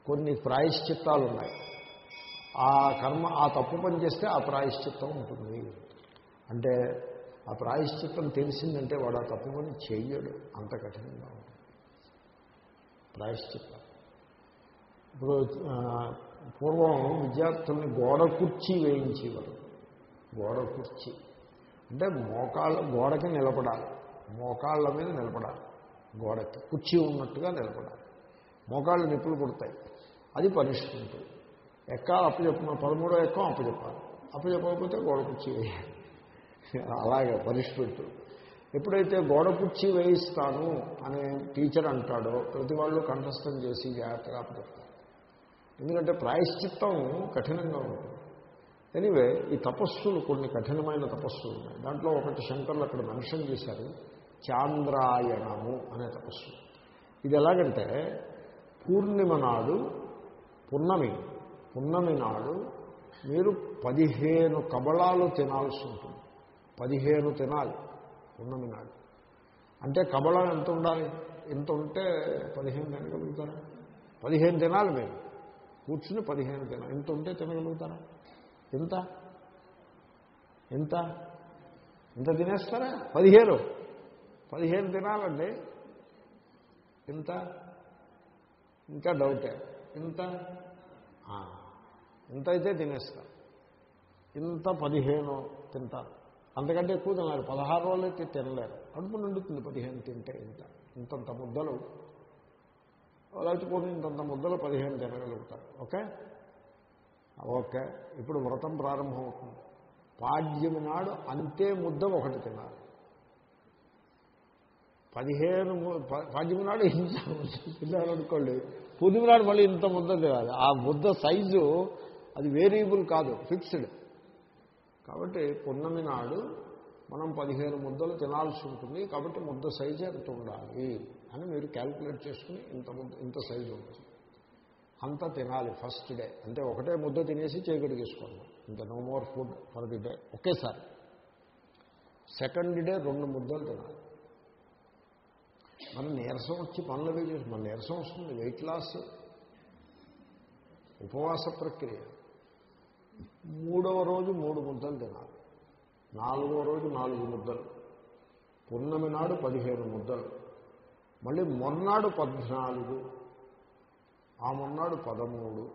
కొన్ని ప్రాయశ్చిత్తాలు ఉన్నాయి ఆ కర్మ ఆ తప్పు పని చేస్తే ఆ ప్రాయశ్చిత్తం ఉంటుంది. అంటే ఆ ప్రాయశ్చిత్తం తెలిసిందంటే వాడు ఆ తప్పు పని చెయ్యడు. అంత కఠినంగా ఉంటుంది. ప్రాయశ్చిత్తం. ఇప్పుడు పూర్వం విద్యార్థుల్ని గోడ కుర్చీ వేయించేవారు. గోడ కుర్చీ. అంటే మోకాళ్ళ గోడకి నిలబడాలి. మోకాళ్ళ మీద నిలబడాలి. గోడకి కుర్చీ ఉన్నట్టుగా నిలబడాలి. మోకాళ్ళు నిప్పులు పుడతాయి అది పనిష్మెంట్. ఎక్కాలి అప్పచెప్ప పదమూడో ఎక్కం అప్పచెప్పాలి. అప్పచెప్పకపోతే గోడ కుర్చీ వేయాలి. అలాగే పనిష్మెంట్. ఎప్పుడైతే గోడ కుర్చీ వేయిస్తాను అనే టీచర్ అంటాడో ప్రతి వాళ్ళు కంఠస్థం చేసి జాగ్రత్తగా పెడతారు ఎందుకంటే ప్రాయశ్చిత్తం కఠినంగా ఉంటుంది. ఎనివే ఈ తపస్సులు కొన్ని కఠినమైన తపస్సులు ఉన్నాయి. దాంట్లో ఒకటి శంకర్లు అక్కడ మెన్షన్ చేశారు చాంద్రాయణము అనే తపస్సు. ఇది ఎలాగంటే పూర్ణిమ నాడు పున్నమి పున్నమి నాడు మీరు పదిహేను కబళాలు తినాల్సి ఉంటుంది. పదిహేను తినాలి పున్నమి నాడు. అంటే కబళం ఎంత ఉండాలి? ఎంత ఉంటే పదిహేను తినగలుగుతారా? పదిహేను తినాలి మేము కూర్చుని పదిహేను తినాలి ఎంత ఉంటే తినగలుగుతారా? ఎంత? ఎంత? ఎంత తినేస్తారా? పదిహేను. పదిహేను తినాలండి. ఎంత? ఇంకా డౌటే ఇంత ఇంత అయితే తినేస్తారు ఇంత పదిహేను తింటారు. అంతకంటే ఎక్కువ తినాలి పదహారు రోజులైతే తినలేరు. కడుపు నిండుతుంది పదిహేను తింటే ఇంత. ఇంతంత ముద్దలు. లేకపోతే పోనీ ఇంతంత ముద్దలు పదిహేను తినగలుగుతారు. ఓకే? ఓకే. ఇప్పుడు వ్రతం ప్రారంభమవుతుంది. పాడ్యమి నాడు అంతే ముద్ద ఒకటి తినాలి. పదిహేను ప- పాడ్యమి నాడు ఇంత ముద్ద తినాలనుకోండి నాడు మళ్ళీ ఇంత ముద్ద తినాలి. ఆ ముద్ద సైజు అది వేరియబుల్ కాదు. ఫిక్స్డ్. కాబట్టి పున్నమి నాడు మనం పదిహేను ముద్దలు తినాల్సి ఉంటుంది కాబట్టి ముద్ద సైజు ఎంత ఉండాలి అని మీరు క్యాల్కులేట్ చేసుకుని ఇంత ముద్ద ఇంత సైజు ఉంటుంది. అంత తినాలి ఫస్ట్ డే. అంటే ఒకటే ముద్ద తినేసి చేయగలిగేసుకోండి ఇంకా no more food for the day ఒకేసారి. సెకండ్ డే రెండు ముద్దలు తినాలి. మన నీరసం వచ్చి పనులు వేసి చేసి మన నీరసం వస్తుంది. Weight loss. ఉపవాస ప్రక్రియ. మూడవ రోజు మూడు ముద్దలు తినాలి. నాలుగవ రోజు నాలుగు ముద్దలు. పున్నమి నాడు పదిహేను ముద్దలు. మళ్ళీ మొన్నాడు పద్నాలుగు. ఆ మొన్నాడు పదమూడు.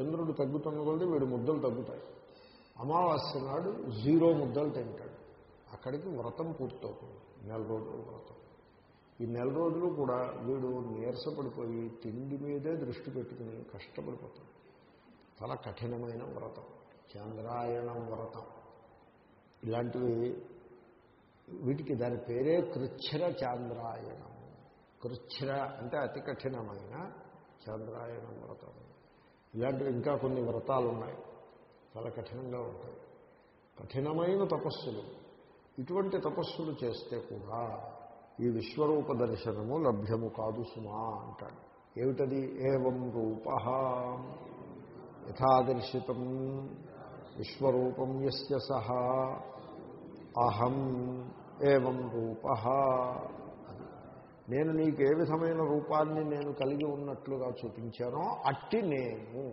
చంద్రుడు తగ్గుతున్న కొద్దీ వీడు ముద్దలు తగ్గుతాయి. అమావాస్య నాడు జీరో ముద్దలు తింటాడు. అక్కడికి వ్రతం పూర్తవుతుంది. నెల రోజులు వ్రతం. ఈ నెల రోజులు కూడా వీడు నీరసపడిపోయి తిండి మీదే దృష్టి పెట్టుకుని కష్టపడిపోతాడు. చాలా కఠినమైన వ్రతం. చంద్రాయణం వ్రతం. ఇలాంటివి వీటికి దాని పేరే కృచ్ఛ్ర చాంద్రాయణం. కృచ్ఛ్ర అంటే అతి కఠినమైన చంద్రాయణం వ్రతం. ఇలాంటివి ఇంకా కొన్ని వ్రతాలు ఉన్నాయి చాలా కఠినంగా ఉంటాయి. కఠినమైన తపస్సులు. ఇటువంటి తపస్సులు చేస్తే కూడా ఈ విశ్వరూప దర్శనము లభ్యము కాదు సుమా అంటాడు. ఏమిటది? ఏవం రూప యథాదర్శితం విశ్వరూపం యస్య సహా. అహం ఏవం రూప. నేను నీకు ఏ విధమైన రూపాన్ని నేను కలిగి ఉన్నట్లుగా చూపించానో అట్టి నేను.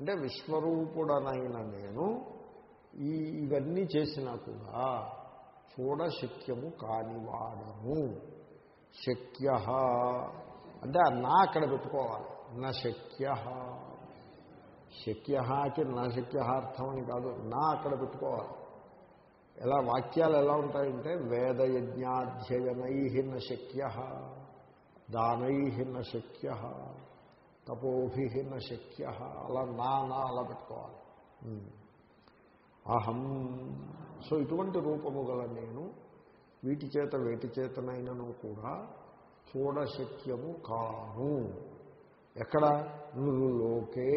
అంటే విశ్వరూపుడనైన నేను ఈ ఇవన్నీ చేసినా కూడా చూడశక్యము కానివాడను. శక్య. అంటే నా అక్కడ పెట్టుకోవాలి. నా శక్య. శక్యహాకి నా శక్య అర్థం అని కాదు నా అక్కడ పెట్టుకోవాలి. ఎలా వాక్యాలు ఎలా ఉంటాయంటే వేదయజ్ఞాధ్యయనై న శక్య దానై న శక్య తపోభి న శక్య అలా నా నా అలా పెట్టుకోవాలి. అహం. సో ఇటువంటి రూపము గల నేను వీటి చేత వేటి చేతనైనను కూడా చూడశక్యము కాను. ఎక్కడ? నృలోకే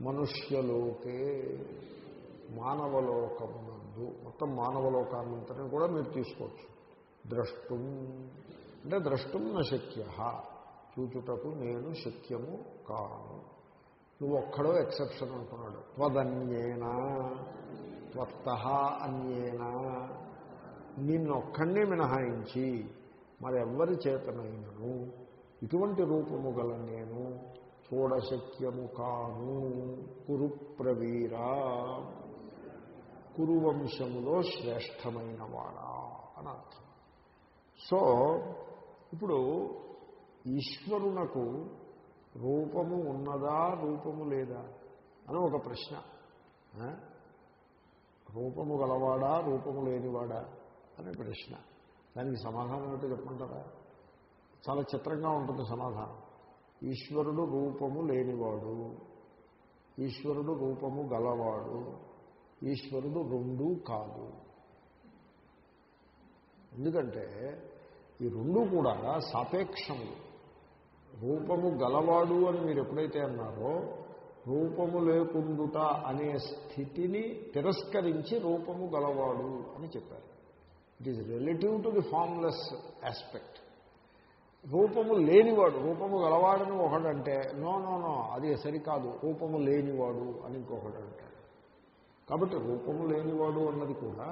మనుష్యలోకే మానవలోకమునందు మొత్తం మానవలోకాన్నంతని కూడా మీరు తీసుకోవచ్చు. ద్రష్టం అంటే ద్రష్టం నా శక్య చూచుటకు నేను శక్యము కాను. నువ్వు ఒక్కడో ఎక్సెప్షన్ అంటున్నాడు. త్వదన్యేనా త్వత్త అన్యేనా నిన్నొక్కడినే మినహాయించి మరెవ్వరి చేతనైనను ఇటువంటి రూపము గల నేను చూడశక్యము కాను కురు ప్రవీరా కురువంశములో శ్రేష్టమైన వాడా అని అర్థం. సో ఇప్పుడు ఈశ్వరునకు రూపము ఉన్నదా రూపము లేదా అని ఒక ప్రశ్న. రూపము గలవాడా రూపము లేనివాడా అనే ప్రశ్న. దానికి సమాధానం ఏంటో చెప్పమంటారా? చాలా చిత్రంగా ఉంటుంది సమాధానం. ఈశ్వరుడు రూపము లేనివాడు ఈశ్వరుడు రూపము గలవాడు ఈశ్వరుడు రెండూ కాదు. ఎందుకంటే ఈ రెండు కూడా సాపేక్షములు. రూపము గలవాడు అని మీరు ఎప్పుడైతే అన్నారో రూపము లేకుండుట అనే స్థితిని తిరస్కరించి రూపము గలవాడు అని చెప్పారు. It is relative to the formless aspect రూపము లేనివాడు రూపము గలవాడని ఒకడంటే నో నో నో అది సరికాదు రూపము లేనివాడు అని ఇంకొకడు అంటాడు కాబట్టి రూపము లేనివాడు అన్నది కూడా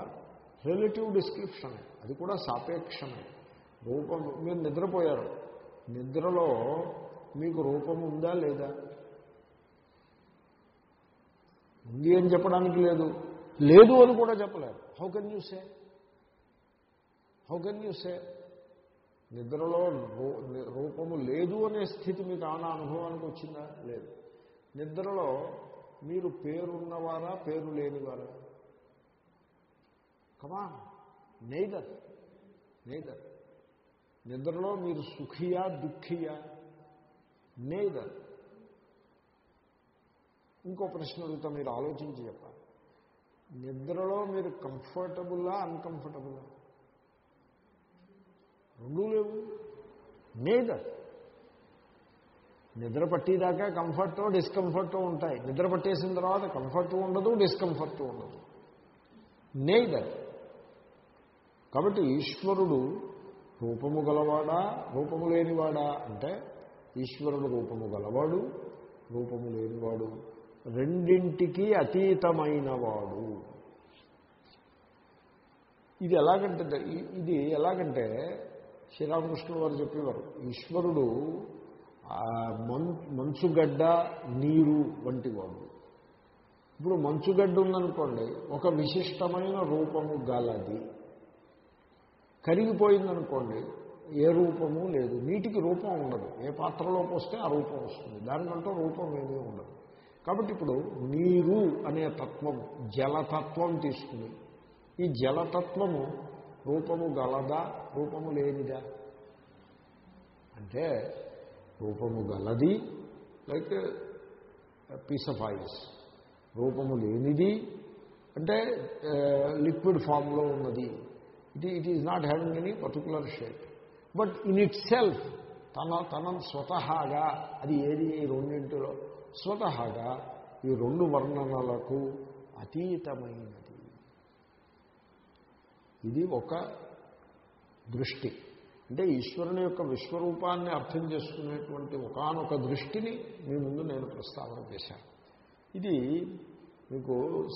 రిలేటివ్ డిస్క్రిప్షన్ అది కూడా సాపేక్షమే. రూపం మీరు నిద్రపోయారు నిద్రలో మీకు రూపం ఉందా లేదా? ఉంది అని చెప్పడానికి లేదు. లేదు అని కూడా చెప్పలేదు how can you say how can you say నిద్రలో రూపము లేదు అనే స్థితి మీకు ఆనా అనుభవానికి వచ్చిందా? లేదు. నిద్రలో మీరు పేరున్నవారా పేరు లేనివారా కమా నేదర్ నేదర్ నిద్రలో మీరు సుఖియా దుఃఖియా? నేదర్ ఇంకో ప్రశ్న అడుగుతా మీరు ఆలోచించి చెప్పాలి. నిద్రలో మీరు కంఫర్టబుల్లా అన్కంఫర్టబుల్లా రెండూ లేవు. నేదర్ నిద్ర పట్టేదాకా కంఫర్ట్ డిస్కంఫర్ట్ ఉంటాయి. నిద్ర పట్టేసిన తర్వాత కంఫర్ట్ ఉండదు డిస్కంఫర్ట్ ఉండదు. నేదర్ కాబట్టి ఈశ్వరుడు రూపము గలవాడా రూపము లేనివాడా? అంటే ఈశ్వరుడు రూపము గలవాడు రూపము లేనివాడు. రెండింటికి అతీతమైనవాడు. ఇది ఎలాగంటే ఇది ఎలాగంటే శ్రీరామకృష్ణుడు వారు చెప్పేవారు ఈశ్వరుడు మంచుగడ్డ నీరు వంటి వాడు. ఇప్పుడు మంచుగడ్డ ఉందనుకోండి ఒక విశిష్టమైన రూపము గలది. కరిగిపోయిందనుకోండి ఏ రూపము లేదు. నీటికి రూపం ఉండదు. ఏ పాత్రలో పోస్తే ఆ రూపం వస్తుంది. దానికంటూ రూపం ఏమీ ఉండదు. కాబట్టి ఇప్పుడు నీరు అనే తత్వం జలతత్వం తీసుకుని ఈ జలతత్వము రూపము గలదా రూపము లేనిదా? అంటే రూపము గలది లైక్ పీస్ ఆఫ్ ఐస్ రూపము లేనిది అంటే లిక్విడ్ ఫామ్లో ఉన్నది. It it is not having any particular shape but in itself తన తన స్వతహాగా అది ఏది? ఈ రెండింటిలో. స్వతహాగా ఈ రెండు వర్ణనలకు అతీతమైనది. ఇది ఒక దృష్టి. అంటే ఈశ్వరుని యొక్క విశ్వరూపాన్ని అర్థం చేసుకునేటువంటి ఒకనొక దృష్టిని మీ ముందు నేను ప్రస్తావన చేశాను. ఇది మీకు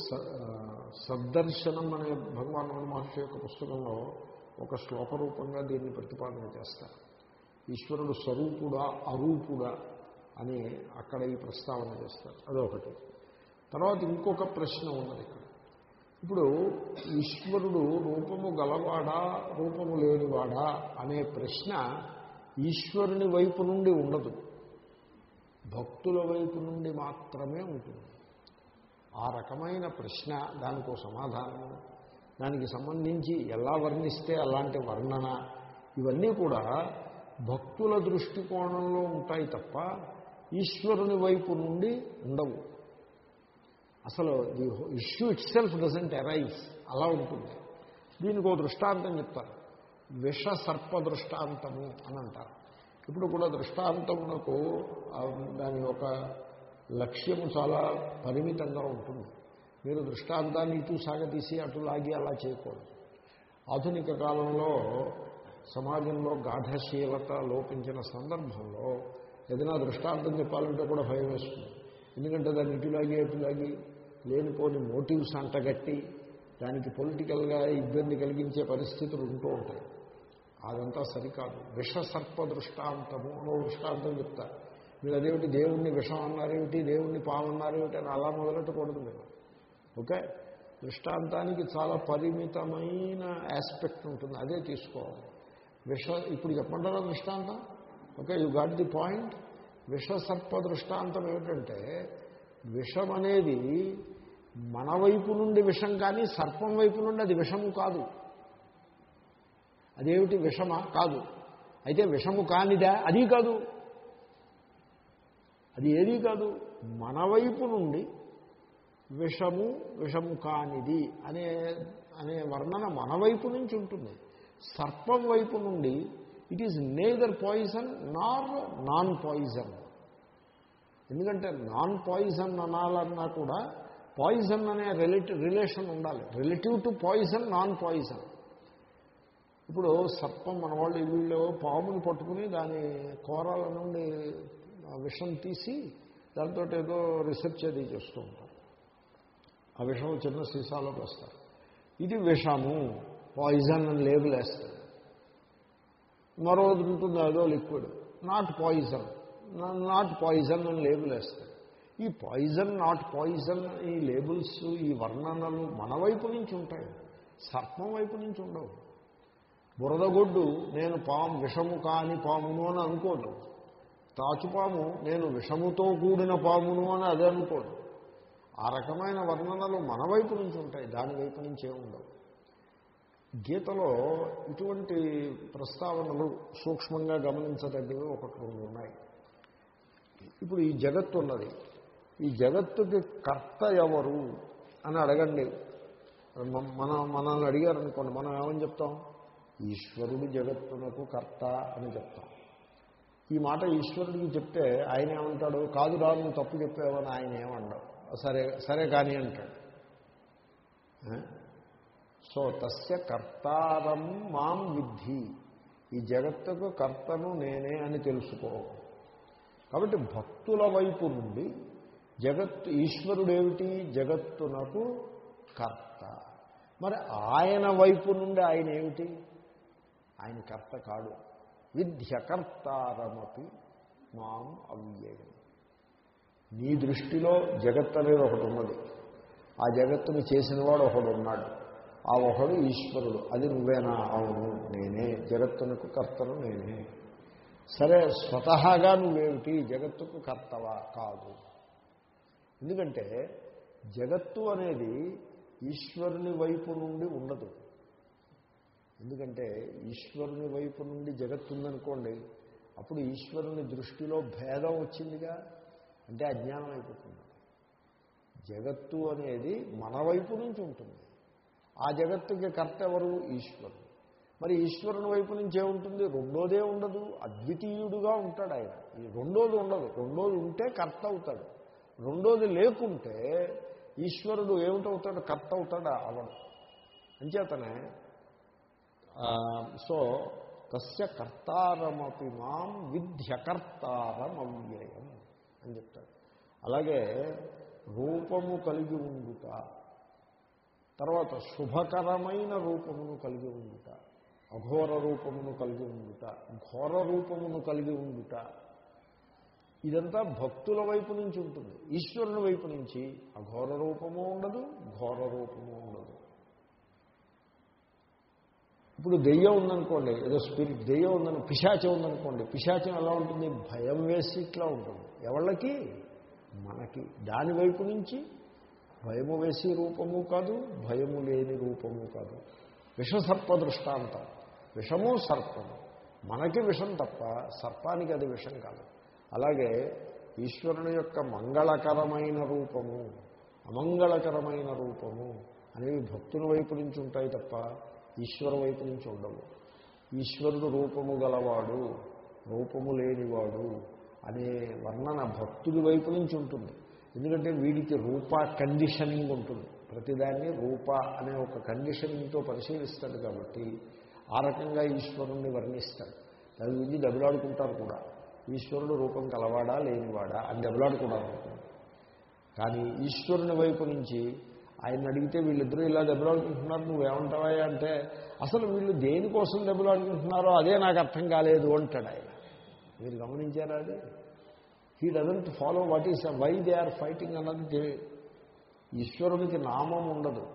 సద్దర్శనం అనే భగవాన్ మహర్షి యొక్క పుస్తకంలో ఒక శ్లోక రూపంగా దీన్ని ప్రతిపాదన చేస్తారు. ఈశ్వరుడు స్వరూపుడా అరూపుడా అని అక్కడ ఈ ప్రస్తావన చేస్తారు. అదొకటి. తర్వాత ఇంకొక ప్రశ్న ఉన్నది ఇక్కడ. ఇప్పుడు ఈశ్వరుడు రూపము గలవాడా రూపము లేనివాడా అనే ప్రశ్న ఈశ్వరుని వైపు నుండి ఉండదు. భక్తుల వైపు నుండి మాత్రమే ఉంటుంది. ఆ రకమైన ప్రశ్న దానికో సమాధానము. దానికి సంబంధించి ఎలా వర్ణిస్తే అలాంటి వర్ణన? ఇవన్నీ కూడా భక్తుల దృష్టికోణంలో ఉంటాయి తప్ప ఈశ్వరుని వైపు నుండి ఉండవు. అసలు the issue itself doesn't arise. అలా ఉంటుంది. దీనికి ఒక దృష్టాంతం చెప్తారు. విష సర్ప దృష్టాంతము అని అంటారు. ఇప్పుడు కూడా దృష్టాంతమునకు దాని ఒక లక్ష్యము చాలా పరిమితంగా ఉంటుంది. మీరు దృష్టాంతాన్ని ఇటు సాగతీసి అటు లాగి అలా చేయకూడదు. ఆధునిక కాలంలో సమాజంలో గాఢశీలత లోపించిన సందర్భంలో ఏదైనా దృష్టాంతం చెప్పాలంటే కూడా భయం వేస్తుంది. ఎందుకంటే దాన్ని ఇటులాగి అటులాగి లేనిపోని మోటివ్స్ అంటగట్టి దానికి పొలిటికల్గా ఇబ్బంది కలిగించే పరిస్థితులు ఉంటూ ఉంటాయి. అదంతా సరికాదు. విష సర్ప దృష్టాంతము అనో దృష్టాంతం చెప్తా. మీరు అదేమిటి దేవుణ్ణి విషం అన్నారేమిటి దేవుణ్ణి పాలన్నారేమిటి అని అలా మొదలెట్టకూడదు మీరు. ఓకే? దృష్టాంతానికి చాలా పరిమితమైన ఆస్పెక్ట్ ఉంటుంది. అదే తీసుకోవాలి. విష ఇప్పుడు చెప్పంటారా దృష్టాంతం? Okay you got the point విషసర్ప దృష్టాంతం ఏమిటంటే విషం అనేది మన వైపు నుండి విషం కానీ సర్పం వైపు నుండి అది విషము కాదు. అదేమిటి విషమ? కాదు. అయితే విషము కానిదా? అది కాదు. అది ఏదీ కాదు? మన వైపు నుండి విషము విషము కానిది అనే అనే వర్ణన మన వైపు నుంచి ఉంటుంది. సర్పం వైపు నుండి it is neither poison nor non poison ఎందుకంటే నాన్ పాయిజన్ అనాలన్నా కూడా పాయిజన్ అనే రిలేటివ్ రిలేషన్ ఉండాలి. Relative to poison non poison. ఇప్పుడు సర్పం మన వాళ్ళు వీళ్ళు పాముని పట్టుకుని దాని కోరాల నుండి విషం తీసి దాంతో ఏదో రీసెర్చ్ అది చేస్తూ ఉంటారు. ఆ విషం చిన్న సీసాలోకి వస్తారు. ఇది విషము. పాయిజన్ అని లేబుల్ వేస్తారు. మరో ఉంటుంది అదో liquid. Not poison. Not poison అని లేబుల్ వేస్తారు. ఈ పాయిజన్ నాట్ పాయిజన్ ఈ లేబుల్స్ ఈ వర్ణనలు మన వైపు నుంచి ఉంటాయి. సర్పం వైపు నుంచి ఉండవు. బురదగొడ్డు నేను పాము విషము కాని పామును అని అనుకోడు తాచుపాము నేను విషముతో కూడిన పామును అని అదే అనుకోదు ఆ రకమైన వర్ణనలు మన వైపు నుంచి ఉంటాయి దాని వైపు నుంచి ఏముండవు గీతలో ఇటువంటి ప్రస్తావనలు సూక్ష్మంగా గమనించదగ్గవి ఒకటి రెండు ఉన్నాయి. ఇప్పుడు ఈ జగత్తు ఉన్నది. ఈ జగత్తుకి కర్త ఎవరు అని అడగండి. మన మనల్ని అడిగారనుకోండి మనం ఏమని చెప్తాం? ఈశ్వరుడు జగత్తునకు కర్త అని చెప్తాం. ఈ మాట ఈశ్వరుడికి చెప్తే ఆయన ఏమంటాడు? కాదు రా నువ్వు తప్పు చెప్పావని ఆయన ఏమండవు సరే సరే కానీ అంటాడు. సో తస్య కర్తారం మాం విద్ధి. ఈ జగత్తుకు కర్తను నేనే అని తెలుసుకో. కాబట్టి భక్తుల వైపు నుండి జగత్తు ఈశ్వరుడేమిటి? జగత్తునకు కర్త. మరి ఆయన వైపు నుండి ఆయన ఏమిటి? ఆయన కర్త కాడు. విద్యకర్తారమపి మాం అవ్యయం. నీ దృష్టిలో జగత్ అనేది ఒకటి ఉన్నది. ఆ జగత్తుని చేసినవాడు ఒకడు ఉన్నాడు. ఆ ఒకడు ఈశ్వరుడు. అది నువ్వేనా? అవును నేనే. జగత్తునకు కర్తను నేనే. సరే స్వతహాగా నువ్వేమిటి? జగత్తుకు కర్తవా? కాదు. ఎందుకంటే జగత్తు అనేది ఈశ్వరుని వైపు నుండి ఉండదు. ఎందుకంటే ఈశ్వరుని వైపు నుండి జగత్తు ఉందనుకోండి అప్పుడు ఈశ్వరుని దృష్టిలో భేదం వచ్చిందిగా? అంటే అజ్ఞానం అయిపోతుంది. జగత్తు అనేది మన వైపు నుంచి ఉంటుంది. ఆ జగత్తుకి కర్త ఎవరు? ఈశ్వరుడు. మరి ఈశ్వరుని వైపు నుంచి ఏముంటుంది? రెండోదే ఉండదు. అద్వితీయుడుగా ఉంటాడు ఆయన. ఈ రెండోది ఉండదు. రెండోది ఉంటే కర్త అవుతాడు. రెండోది లేకుంటే ఈశ్వరుడు ఏమిటవుతాడు? కర్త అవుతాడు? అవడు. అంచేతనే సో తస్య కర్తారమపి మాం విద్యకర్తారం అవ్యయం అని చెప్తాడు. అలాగే రూపము కలిగి ఉండుట తర్వాత శుభకరమైన రూపమును కలిగి ఉండుట అఘోర రూపమును కలిగి ఉండుట. ఘోర రూపమును కలిగి ఉండుట. ఇదంతా భక్తుల వైపు నుంచి ఉంటుంది. ఈశ్వరుని వైపు నుంచి అఘోర రూపము ఉండదు ఘోర రూపము ఉండదు. ఇప్పుడు దెయ్యం ఉందనుకోండి ఏదో స్పిరిట్ దెయ్యం ఉందని పిశాచం ఉందనుకోండి పిశాచం ఎలా ఉంటుంది? భయం వేసి ఇట్లా ఉంటుంది. ఎవళ్ళకి? మనకి. దాని వైపు నుంచి భయము వేసి రూపము కాదు భయము లేని రూపము కాదు. విషసర్ప దృష్టాంతం. విషము సర్పము మనకి విషం తప్ప సర్పానికి అది విషం కాదు. అలాగే ఈశ్వరుని యొక్క మంగళకరమైన రూపము అమంగళకరమైన రూపము అనేవి భక్తుల వైపు నుంచి ఉంటాయి తప్ప ఈశ్వరు వైపు నుంచి ఉండవు. ఈశ్వరుడు రూపము గలవాడు రూపము లేనివాడు అనే వర్ణన భక్తుడి వైపు నుంచి ఉంటుంది. ఎందుకంటే వీడికి రూప కండిషనింగ్ ఉంటుంది. ప్రతిదాన్ని రూప అనే ఒక కండిషనింగ్తో పరిశీలిస్తాడు కాబట్టి ఆ రకంగా ఈశ్వరుణ్ణి వర్ణిస్తాడు. దాని గురించి దెబ్బలాడుకుంటారు కూడా. ఈశ్వరుడు రూపం కలవాడా లేనివాడా? అని దెబ్బలాడుకుంటారు కానీ ఈశ్వరుని వైపు నుంచి ఆయన అడిగితే వీళ్ళిద్దరూ ఇలా దెబ్బలాడుకుంటున్నారు నువ్వేమంటావా అంటే అసలు వీళ్ళు దేనికోసం దెబ్బలాడుకుంటున్నారో అదే నాకు అర్థం కాలేదు అంటాడు ఆయన. మీరు గమనించారా అది? He doesn't follow what is why they are fighting అన్నది ఈశ్వరునికి నామం ఉండదు.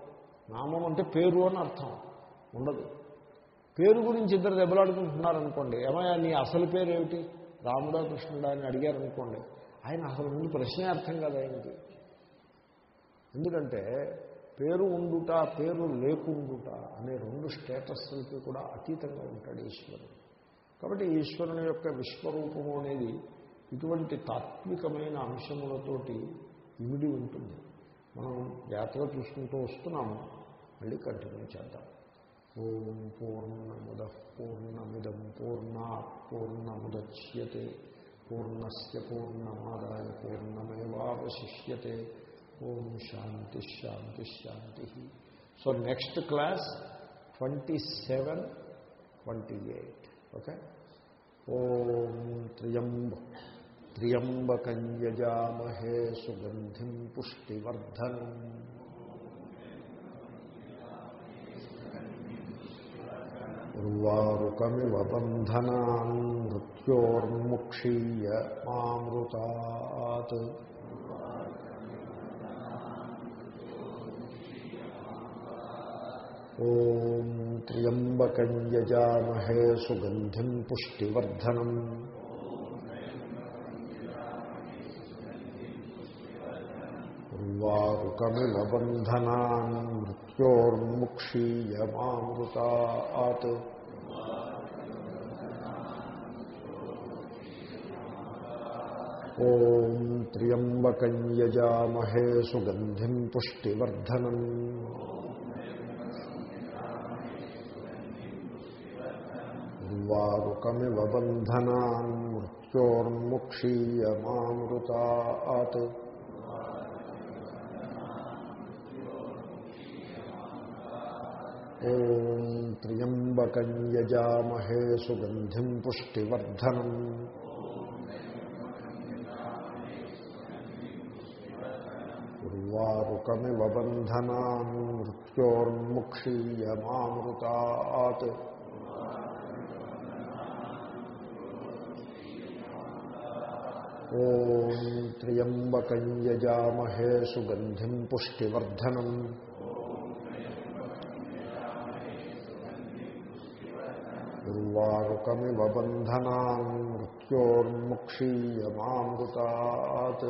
నామం అంటే పేరు అని అర్థం. ఉండదు. పేరు గురించి ఇద్దరు దెబ్బలాడుకుంటున్నారనుకోండి ఏమయ్యా నీ అసలు పేరు ఏమిటి రాముడా కృష్ణుడా అని అడిగారనుకోండి ఆయన అసలు ముందు ప్రశ్నే అర్థం కాదు ఆయనకి. ఎందుకంటే పేరు ఉండుట పేరు లేకుండుట అనే రెండు స్టేటస్లకి కూడా అతీతంగా ఉంటాడు ఈశ్వరుడు. కాబట్టి ఈశ్వరుని యొక్క విశ్వరూపము అనేది ఇటువంటి తాత్వికమైన అంశములతోటి ఇమిడి ఉంటుంది. మనం జాగ్రత్తగా చూసుకుంటూ వస్తున్నాము. మళ్ళీ కంటిన్యూ చేద్దాం. ఓం పూర్ణముద పూర్ణమిదం పూర్ణా పూర్ణముద్యతే పూర్ణస్ పూర్ణమాదాయ పూర్ణమేవాశిష్యతే ఓం శాంతి శాంతి శాంతి so next class twenty seven twenty eight okay ఓం త్రియంబ త్రియంబకం యజామహే సుగంధిం ఉర్వారుకమివ బంధనాన్ మృత్యోర్ముక్షీయ మామృతాత్. ఓం త్ర్యంబకం యజామహే సుగంధిం పుష్టివర్ధనం. ఉర్వారుకమివ బంధనాన్ మృత్యోర్ముక్షీయ మామృతాత్. ఓం త్ర్యంబకంయజామహే సుగంధిం పుష్టివర్ధనం. ఉర్వారుకమివ బంధనాన్ మృత్యోర్ముక్షీయమామృతాత్. ఓం త్ర్యంబకంయజామహే సుగంధిం పుష్టివర్ధనం. ఉర్వారుకమివ బంధనా మృత్యోర్ముక్షీయ మామృతాత్ ఓం త్ర్యంబకం యజామహే సుగంధిం పుష్టివర్ధనం. ఉర్వారుకమివ బంధనా మృత్యోర్ముక్షీయమామృతాత్.